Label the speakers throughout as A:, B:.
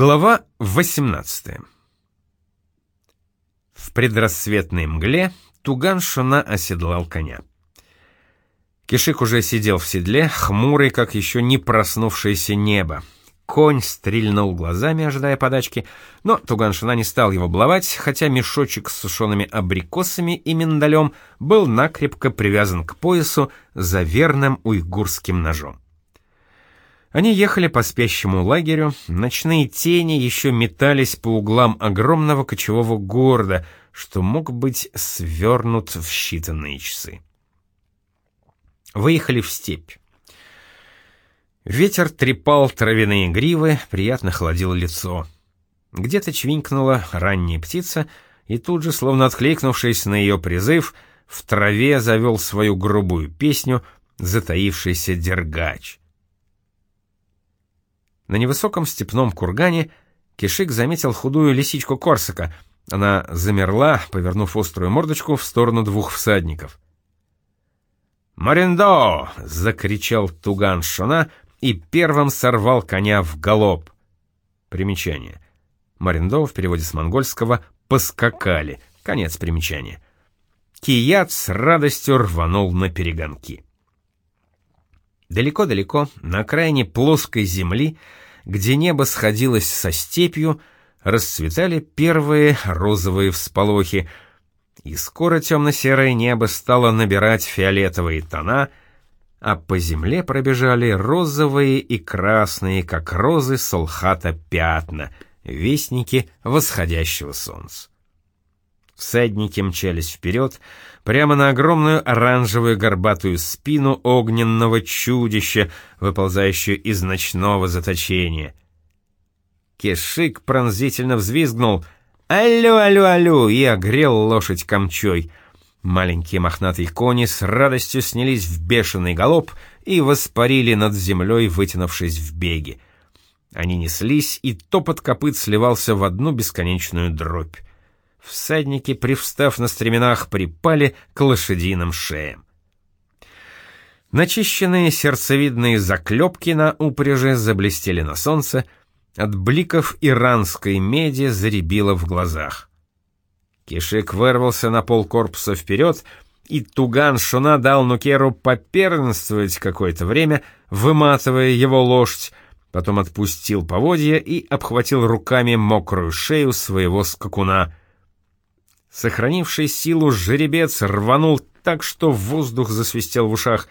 A: Глава 18 В предрассветной мгле Туган Шуна оседлал коня. Кишик уже сидел в седле, хмурый, как еще не проснувшееся небо. Конь стрельнул глазами, ожидая подачки, но Туганшина не стал его блавать, хотя мешочек с сушеными абрикосами и миндалем был накрепко привязан к поясу за верным уйгурским ножом. Они ехали по спящему лагерю, ночные тени еще метались по углам огромного кочевого города, что мог быть свернут в считанные часы. Выехали в степь. Ветер трепал травяные гривы, приятно холодил лицо. Где-то чвинкнула ранняя птица, и тут же, словно откликнувшись на ее призыв, в траве завел свою грубую песню затаившийся дергач. На невысоком степном кургане Кишик заметил худую лисичку Корсака. Она замерла, повернув острую мордочку в сторону двух всадников. «Мариндо!» — закричал Туган Шона и первым сорвал коня в галоп. Примечание. Мариндо в переводе с монгольского «поскакали». Конец примечания. Кият с радостью рванул на перегонки. Далеко-далеко, на окраине плоской земли, где небо сходилось со степью, расцветали первые розовые всполохи, и скоро темно-серое небо стало набирать фиолетовые тона, а по земле пробежали розовые и красные, как розы солхата пятна, вестники восходящего солнца. Всадники мчались вперед, прямо на огромную оранжевую горбатую спину огненного чудища, выползающую из ночного заточения. Кешик пронзительно взвизгнул «Алло, алло, алло!» и огрел лошадь камчой. Маленькие мохнатые кони с радостью снялись в бешеный галоп и воспарили над землей, вытянувшись в беге. Они неслись, и топот копыт сливался в одну бесконечную дробь. Всадники, привстав на стременах, припали к лошадиным шеям. Начищенные сердцевидные заклепки на упряжи заблестели на солнце, от бликов иранской меди заребило в глазах. Кишик вырвался на пол корпуса вперед, и Туган Шуна дал Нукеру попернствовать какое-то время, выматывая его лошадь, потом отпустил поводья и обхватил руками мокрую шею своего скакуна — Сохранивший силу жеребец рванул так, что воздух засвистел в ушах.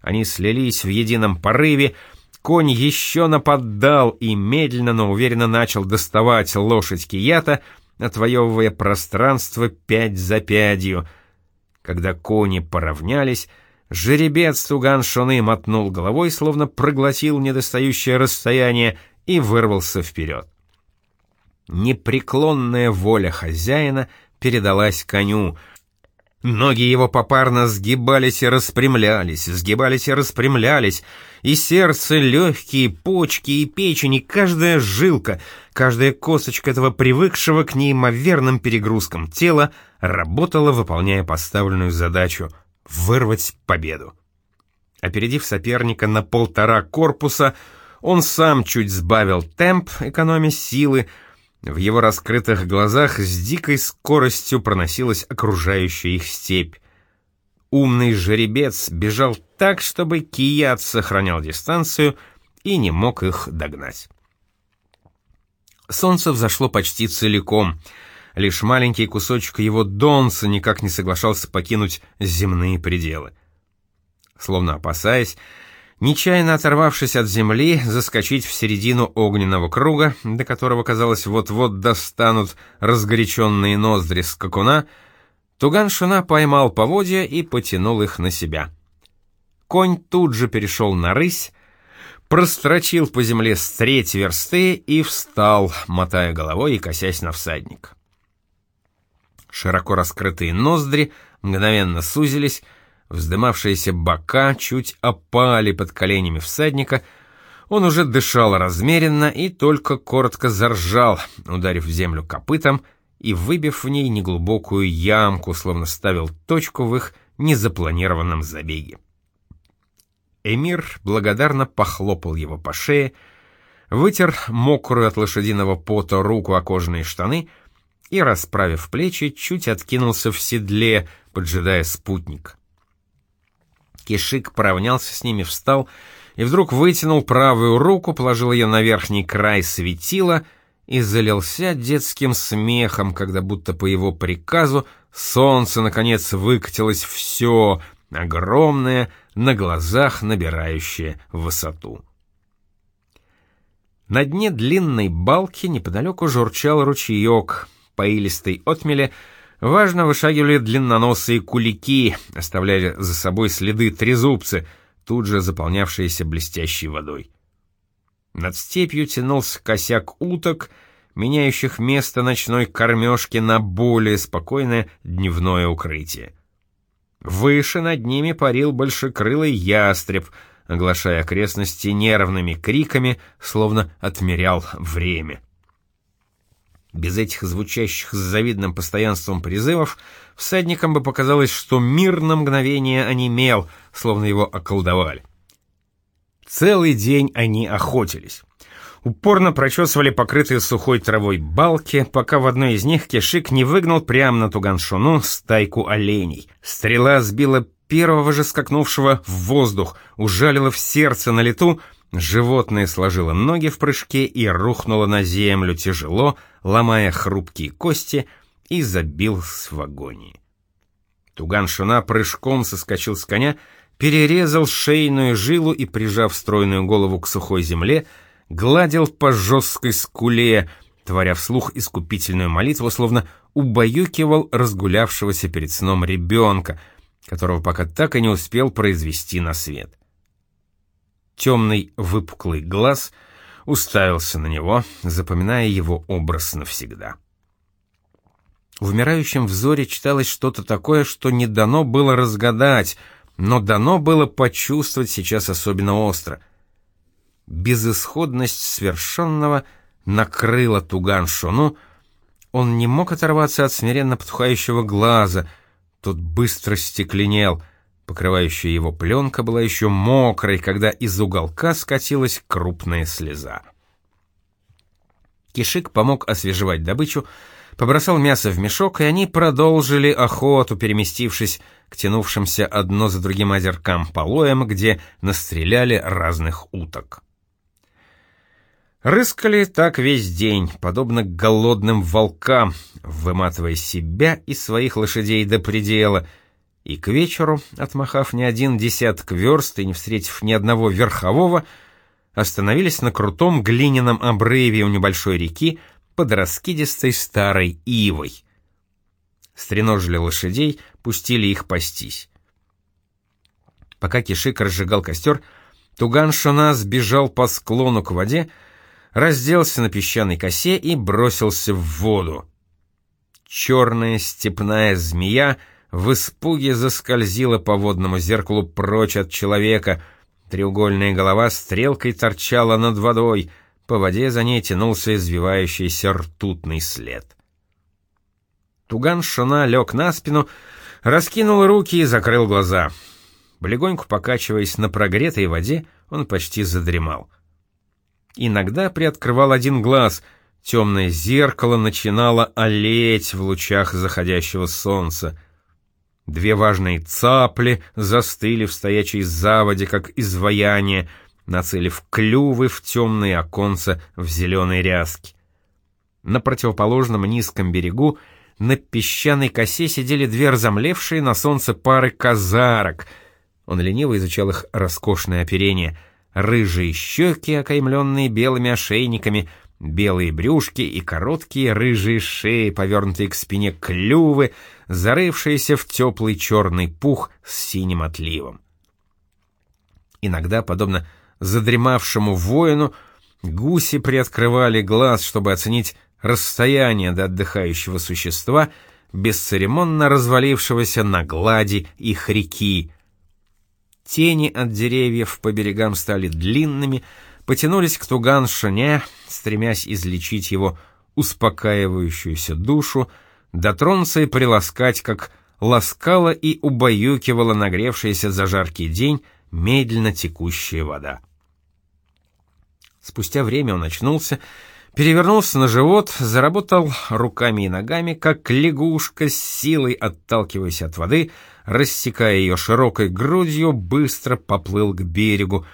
A: Они слились в едином порыве. Конь еще нападал и медленно, но уверенно начал доставать лошадь Кията, отвоевывая пространство пять за пятью. Когда кони поравнялись, жеребец Туган Шоны мотнул головой, словно проглотил недостающее расстояние, и вырвался вперед. Непреклонная воля хозяина — передалась коню. Ноги его попарно сгибались и распрямлялись, сгибались и распрямлялись, и сердце, легкие, почки и печень, и каждая жилка, каждая косточка этого привыкшего к неимоверным перегрузкам тела работала, выполняя поставленную задачу — вырвать победу. Опередив соперника на полтора корпуса, он сам чуть сбавил темп, экономя силы, в его раскрытых глазах с дикой скоростью проносилась окружающая их степь. Умный жеребец бежал так, чтобы Кият сохранял дистанцию и не мог их догнать. Солнце взошло почти целиком. Лишь маленький кусочек его донца никак не соглашался покинуть земные пределы. Словно опасаясь, Нечаянно оторвавшись от земли, заскочить в середину огненного круга, до которого, казалось, вот-вот достанут разгоряченные ноздри скакуна, Туган-Шуна поймал поводья и потянул их на себя. Конь тут же перешел на рысь, прострочил по земле с треть версты и встал, мотая головой и косясь на всадник. Широко раскрытые ноздри мгновенно сузились, Вздымавшиеся бока чуть опали под коленями всадника. Он уже дышал размеренно и только коротко заржал, ударив в землю копытом и выбив в ней неглубокую ямку, словно ставил точку в их незапланированном забеге. Эмир благодарно похлопал его по шее, вытер мокрую от лошадиного пота руку о кожаные штаны и, расправив плечи, чуть откинулся в седле, поджидая спутник. Кишик поравнялся с ними, встал и вдруг вытянул правую руку, положил ее на верхний край светила и залился детским смехом, когда будто по его приказу солнце, наконец, выкатилось все, огромное, на глазах набирающее высоту. На дне длинной балки неподалеку журчал ручеек, по илистой отмеле важно вышагивали длинноносые кулики, оставляли за собой следы трезубцы, тут же заполнявшиеся блестящей водой. Над степью тянулся косяк уток, меняющих место ночной кормежки на более спокойное дневное укрытие. Выше над ними парил большекрылый ястреб, оглашая окрестности нервными криками, словно отмерял время. Без этих звучащих с завидным постоянством призывов всадникам бы показалось, что мир на мгновение онемел, словно его околдовали. Целый день они охотились. Упорно прочесывали покрытые сухой травой балки, пока в одной из них Кишик не выгнал прямо на Туганшуну стайку оленей. Стрела сбила первого же скакнувшего в воздух, ужалила в сердце на лету, животное сложило ноги в прыжке и рухнуло на землю тяжело, ломая хрупкие кости, и забилось в агонии. Туган-шуна прыжком соскочил с коня, перерезал шейную жилу и, прижав стройную голову к сухой земле, гладил по жесткой скуле, творя вслух искупительную молитву, словно убаюкивал разгулявшегося перед сном ребенка, которого пока так и не успел произвести на свет. Темный выпуклый глаз — уставился на него, запоминая его образ навсегда. В умирающем взоре читалось что-то такое, что не дано было разгадать, но дано было почувствовать сейчас особенно остро. Безысходность свершенного накрыла Туган Шону, он не мог оторваться от смиренно потухающего глаза, тот быстро стекленел — Покрывающая его пленка была еще мокрой, когда из уголка скатилась крупная слеза. Кишик помог освежевать добычу, побросал мясо в мешок, и они продолжили охоту, переместившись к тянувшимся одно за другим озеркам полоям, где настреляли разных уток. Рыскали так весь день, подобно голодным волкам, выматывая себя и своих лошадей до предела — и к вечеру, отмахав не один десяток верст и не встретив ни одного верхового, остановились на крутом глиняном обрыве у небольшой реки под раскидистой старой ивой. Стреножили лошадей, пустили их пастись. Пока Кишик разжигал костер, Туган Шона сбежал по склону к воде, разделся на песчаной косе и бросился в воду. Черная степная змея — в испуге заскользила по водному зеркалу прочь от человека. Треугольная голова стрелкой торчала над водой, по воде за ней тянулся извивающийся ртутный след. Туган Шана лег на спину, раскинул руки и закрыл глаза. Легонько покачиваясь на прогретой воде, он почти задремал. Иногда приоткрывал один глаз, темное зеркало начинало олеть в лучах заходящего солнца — Две важные цапли застыли в стоячей заводе, как изваяние, нацелив клювы в темные оконца в зеленой ряске. На противоположном низком берегу на песчаной косе сидели две разомлевшие на солнце пары казарок. Он лениво изучал их роскошное оперение. Рыжие щеки, окаймленные белыми ошейниками — Белые брюшки и короткие рыжие шеи, повернутые к спине клювы, зарывшиеся в теплый черный пух с синим отливом. Иногда, подобно задремавшему воину, гуси приоткрывали глаз, чтобы оценить расстояние до отдыхающего существа, бесцеремонно развалившегося на глади их реки. Тени от деревьев по берегам стали длинными, потянулись к Туган-Шане, стремясь излечить его успокаивающуюся душу, дотронуться и приласкать, как ласкала и убаюкивала нагревшаяся за жаркий день медленно текущая вода. Спустя время он очнулся, перевернулся на живот, заработал руками и ногами, как лягушка с силой отталкиваясь от воды, рассекая ее широкой грудью, быстро поплыл к берегу,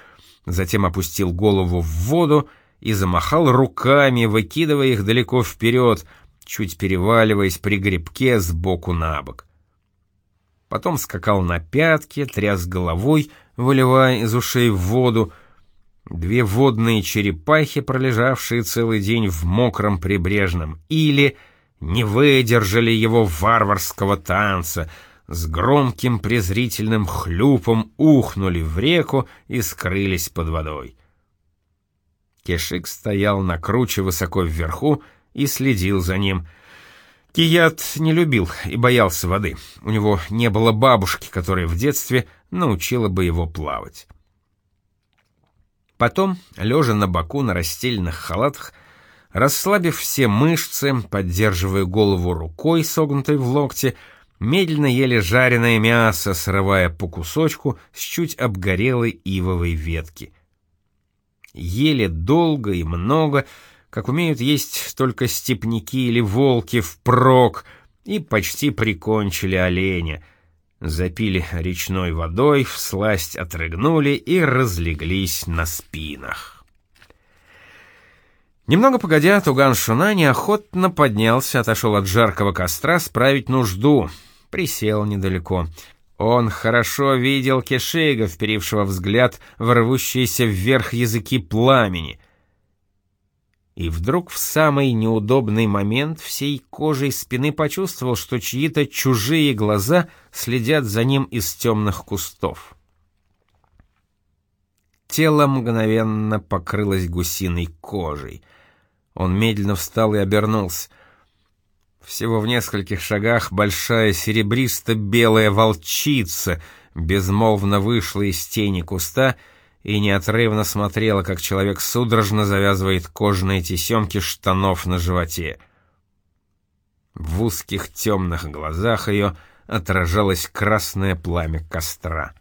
A: затем опустил голову в воду и замахал руками, выкидывая их далеко вперед, чуть переваливаясь при грибке сбоку на бок. Потом скакал на пятки, тряс головой, выливая из ушей в воду, Две водные черепахи, пролежавшие целый день в мокром прибрежном иле, не выдержали его варварского танца, с громким презрительным хлюпом ухнули в реку и скрылись под водой. Кешик стоял на круче высоко вверху и следил за ним. Кият не любил и боялся воды. У него не было бабушки, которая в детстве научила бы его плавать. Потом, лежа на боку на расстеленных халатах, расслабив все мышцы, поддерживая голову рукой, согнутой в локте, медленно ели жареное мясо, срывая по кусочку с чуть обгорелой ивовой ветки. Ели долго и много, как умеют есть только степняки или волки впрок, и почти прикончили оленя — запили речной водой, всласть отрыгнули и разлеглись на спинах. Немного погодя, Туган Шуна неохотно поднялся, отошел от жаркого костра справить нужду, присел недалеко. Он хорошо видел Кешига, вперившего взгляд в рвущиеся вверх языки пламени — и вдруг в самый неудобный момент всей кожей спины почувствовал, что чьи-то чужие глаза следят за ним из темных кустов. Тело мгновенно покрылось гусиной кожей. Он медленно встал и обернулся. Всего в нескольких шагах большая серебристо-белая волчица безмолвно вышла из тени куста и, и неотрывно смотрела, как человек судорожно завязывает кожаные тесемки штанов на животе. В узких темных глазах ее отражалось красное пламя костра.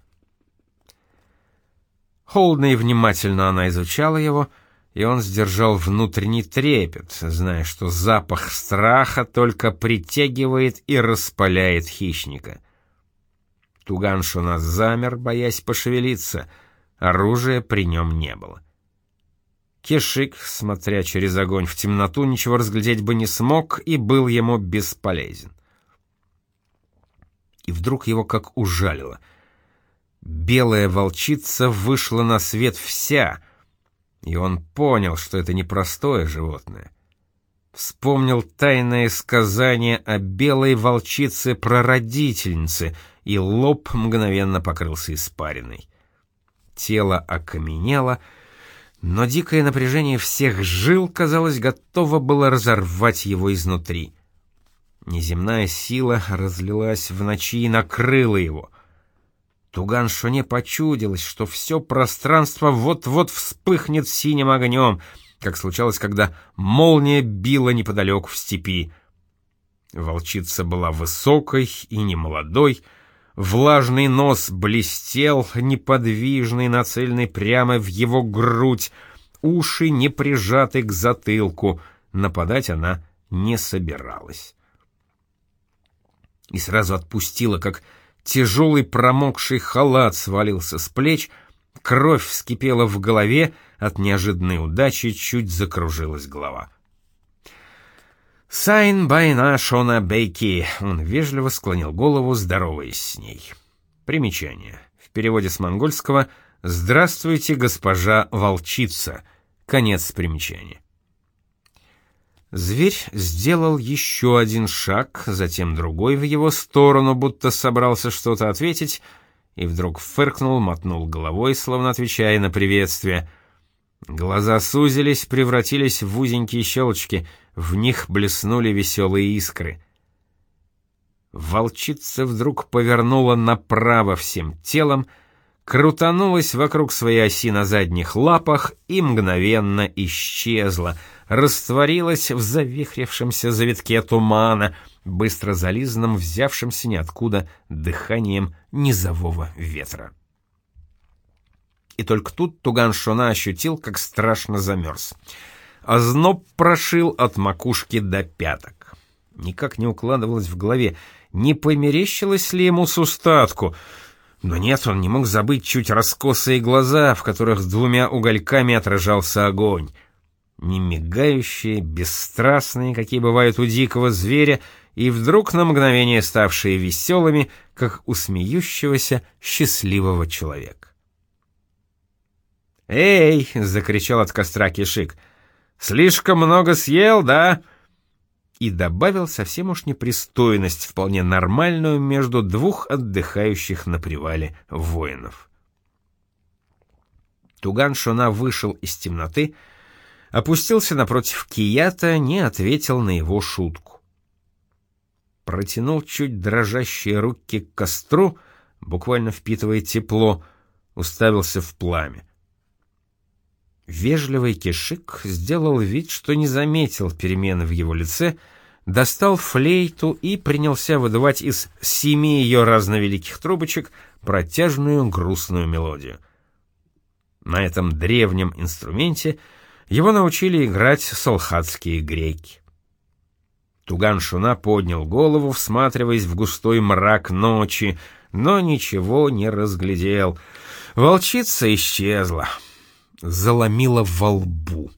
A: Холодно и внимательно она изучала его, и он сдержал внутренний трепет, зная, что запах страха только притягивает и распаляет хищника. Туганшуна замер, боясь пошевелиться — Оружия при нем не было. Кешик, смотря через огонь в темноту, ничего разглядеть бы не смог и был ему бесполезен. И вдруг его как ужалило. Белая волчица вышла на свет вся, и он понял, что это непростое животное. Вспомнил тайное сказание о белой волчице-прародительнице, и лоб мгновенно покрылся испариной. Тело окаменело, но дикое напряжение всех жил, казалось, готово было разорвать его изнутри. Неземная сила разлилась в ночи и накрыла его. Туган Шоне почудилось, что все пространство вот-вот вспыхнет синим огнем, как случалось, когда молния била неподалеку в степи. Волчица была высокой и немолодой, Влажный нос блестел, неподвижный, нацеленный прямо в его грудь, уши не прижаты к затылку, нападать она не собиралась. И сразу отпустила, как тяжелый промокший халат свалился с плеч, кровь вскипела в голове, от неожиданной удачи чуть закружилась голова. «Сайн байна Шоно бэхи», — он вежливо склонил голову, здороваясь с ней. Примечание. В переводе с монгольского «Здравствуйте, госпожа волчица». Конец примечания. Зверь сделал еще один шаг, затем другой в его сторону, будто собрался что-то ответить, и вдруг фыркнул, мотнул головой, словно отвечая на приветствие. Глаза сузились, превратились в узенькие щелочки — в них блеснули веселые искры. Волчица вдруг повернула направо всем телом, крутанулась вокруг своей оси на задних лапах и мгновенно исчезла, растворилась в завихрившемся завитке тумана, быстро зализанном, взявшемся ниоткуда дыханием низового ветра. И только тут Туган Шона ощутил, как страшно замерз. Озноб прошил от макушки до пяток. Никак не укладывалось в голове, не померещилось ли ему с устатку. Но нет, он не мог забыть чуть раскосые глаза, в которых с двумя угольками отражался огонь. Не мигающие, бесстрастные, какие бывают у дикого зверя, и вдруг на мгновение ставшие веселыми, как у смеющегося счастливого человека. «Эй!» — закричал от костра Кишик. «Слишком много съел, да?» И добавил совсем уж непристойность, вполне нормальную между двух отдыхающих на привале воинов. Туган Шона вышел из темноты, опустился напротив Кията, не ответил на его шутку. Протянул чуть дрожащие руки к костру, буквально впитывая тепло, уставился в пламя. Вежливый Кишик сделал вид, что не заметил перемены в его лице, достал флейту и принялся выдавать из семи ее разновеликих трубочек протяжную грустную мелодию. На этом древнем инструменте его научили играть салхатские греки. Туган Шуна поднял голову, всматриваясь в густой мрак ночи, но ничего не разглядел. Волчица исчезла заломило во лбу.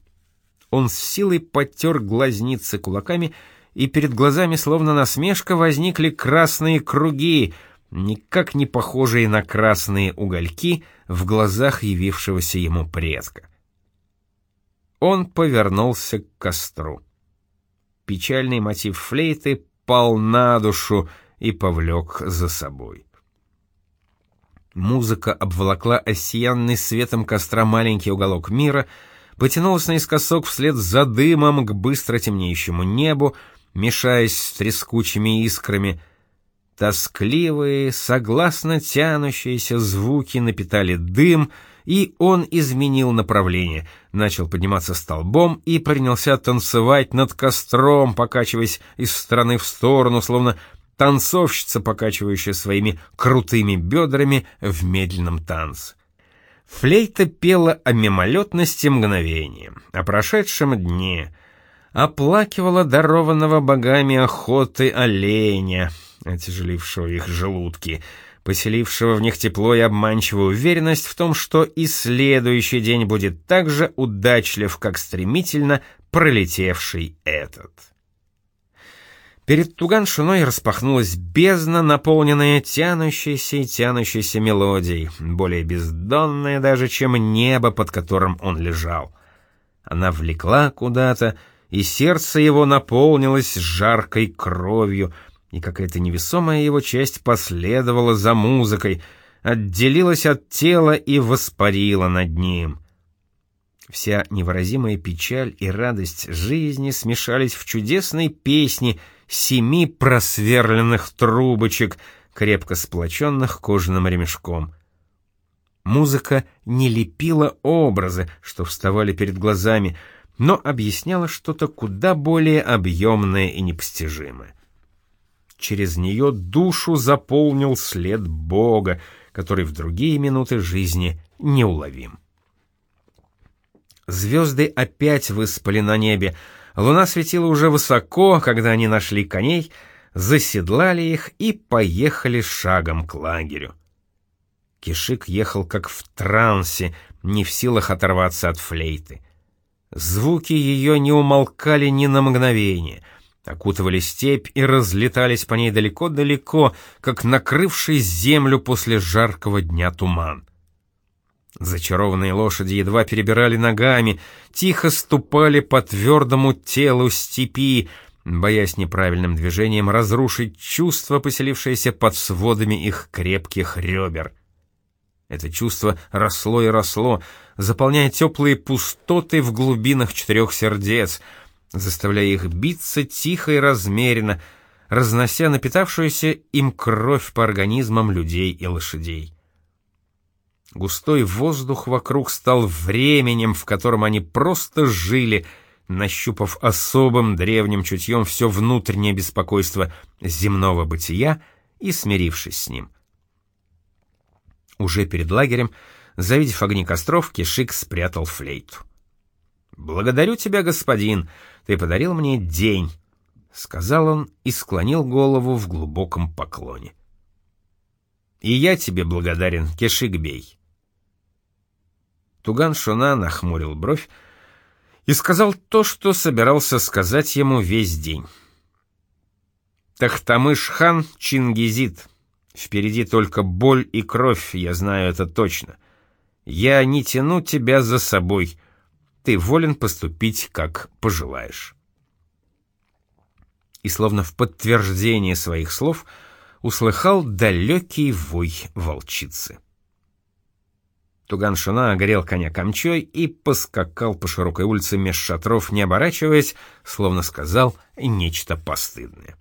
A: Он с силой потер глазницы кулаками, и перед глазами, словно насмешка, возникли красные круги, никак не похожие на красные угольки в глазах явившегося ему предка. Он повернулся к костру. Печальный мотив флейты пал на душу и повлек за собой. Музыка обволокла осиянный светом костра маленький уголок мира, потянулась наискосок вслед за дымом к быстро темнеющему небу, мешаясь с трескучими искрами. Тоскливые, согласно тянущиеся звуки напитали дым, и он изменил направление, начал подниматься столбом и принялся танцевать над костром, покачиваясь из стороны в сторону, словно танцовщица, покачивающая своими крутыми бедрами в медленном танце. Флейта пела о мимолетности мгновения, о прошедшем дне, оплакивала дарованного богами охоты оленя, отяжелившего их желудки, поселившего в них тепло и обманчивую уверенность в том, что и следующий день будет так же удачлив, как стремительно пролетевший этот. Перед Туган-Шуной распахнулась бездна, наполненная тянущейся и тянущейся мелодией, более бездонная даже, чем небо, под которым он лежал. Она влекла куда-то, и сердце его наполнилось жаркой кровью, и какая-то невесомая его часть последовала за музыкой, отделилась от тела и воспарила над ним. Вся невыразимая печаль и радость жизни смешались в чудесной песне — семи просверленных трубочек, крепко сплоченных кожаным ремешком. Музыка не лепила образы, что вставали перед глазами, но объясняла что-то куда более объемное и непостижимое. Через нее душу заполнил след Бога, который в другие минуты жизни неуловим. Звезды опять выспали на небе, Луна светила уже высоко, когда они нашли коней, заседлали их и поехали шагом к лагерю. Кишик ехал как в трансе, не в силах оторваться от флейты. Звуки ее не умолкали ни на мгновение, окутывали степь и разлетались по ней далеко-далеко, как накрывший землю после жаркого дня туман. Зачарованные лошади едва перебирали ногами, тихо ступали по твердому телу степи, боясь неправильным движением разрушить чувство, поселившееся под сводами их крепких ребер. Это чувство росло и росло, заполняя теплые пустоты в глубинах четырех сердец, заставляя их биться тихо и размеренно, разнося напитавшуюся им кровь по организмам людей и лошадей. Густой воздух вокруг стал временем, в котором они просто жили, нащупав особым древним чутьем все внутреннее беспокойство земного бытия и смирившись с ним. Уже перед лагерем Завидев огни костров, Кишик спрятал флейту. «Благодарю тебя, господин, ты подарил мне день», — сказал он и склонил голову в глубоком поклоне. «И я тебе благодарен, Кешикбей». Туган Шуна нахмурил бровь и сказал то, что собирался сказать ему весь день. Тахтамыш-хан Чингизит. Впереди только боль и кровь, я знаю это точно. Я не тяну тебя за собой. Ты волен поступить, как пожелаешь. И словно в подтверждение своих слов услыхал далекий вой волчицы. Туган-Шуна огрел коня камчой и поскакал по широкой улице меж шатров, не оборачиваясь, словно сказал нечто постыдное.